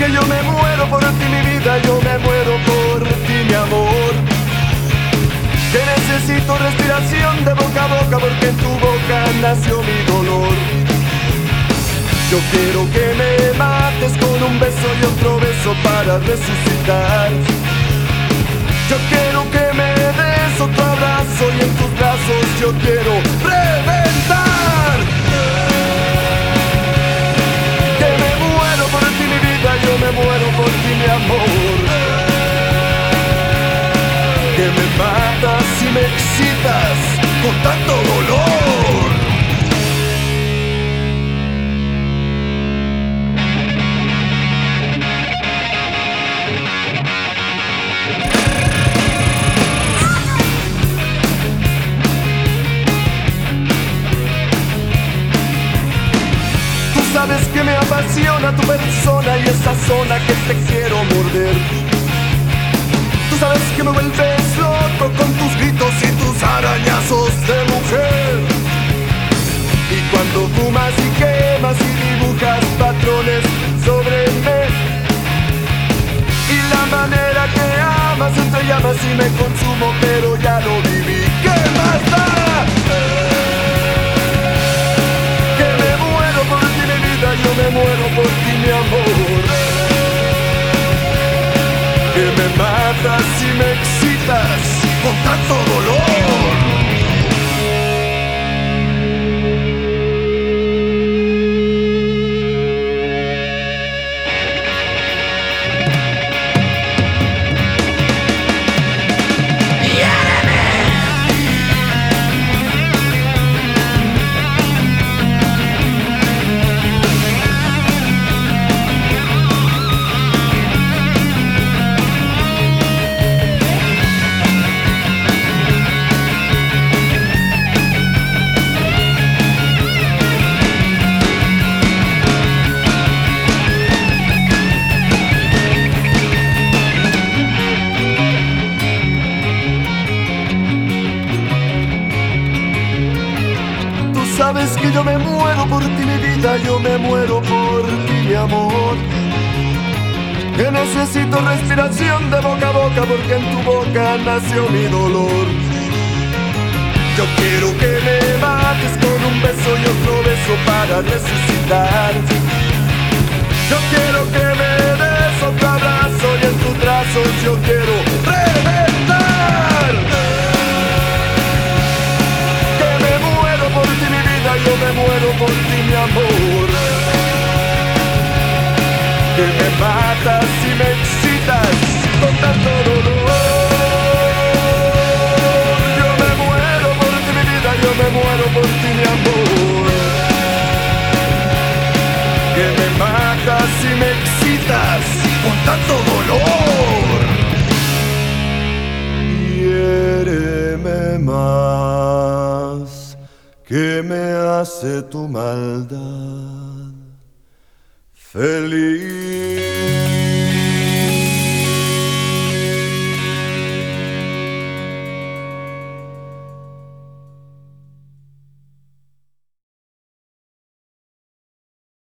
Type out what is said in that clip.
que yo me muero por ti mi vida, yo me muero por ti mi amor. Que necesito respiración de boca a boca porque en tu boca nació mi dolor. Yo quiero que me mates con un beso y otro beso para resucitar. Yo quiero que me des otro abrazo y en tus brazos yo quiero reventar. Con tanto dolor. Tú sabes que me apasiona tu persona y esa zona que te quiero morder. Tú sabes que me vuelves loco con cuando fumas y quemas y dibujas patrones sobre mí. Y la manera que amas entre llamas y me consumo, pero ya lo viví. ¿Qué más da? Que me muero por ti mi vida, yo me muero por ti mi amor. Que me matas y me excitas con tanto dolor. Yo me muero por ti mi vida, yo me muero por ti mi amor. Que necesito respiración de boca a boca porque en tu boca nació mi dolor. Yo quiero que me mates con un beso y otro beso para resucitar. Yo quiero que me des otro abrazo y en tus brazos yo quiero Que me matas y me excitas con tanto dolor. Yo me muero por ti mi vida, yo me muero por ti mi amor. Que me matas y me excitas con tanto dolor. Hiéreme más que me hace tu maldad feliz.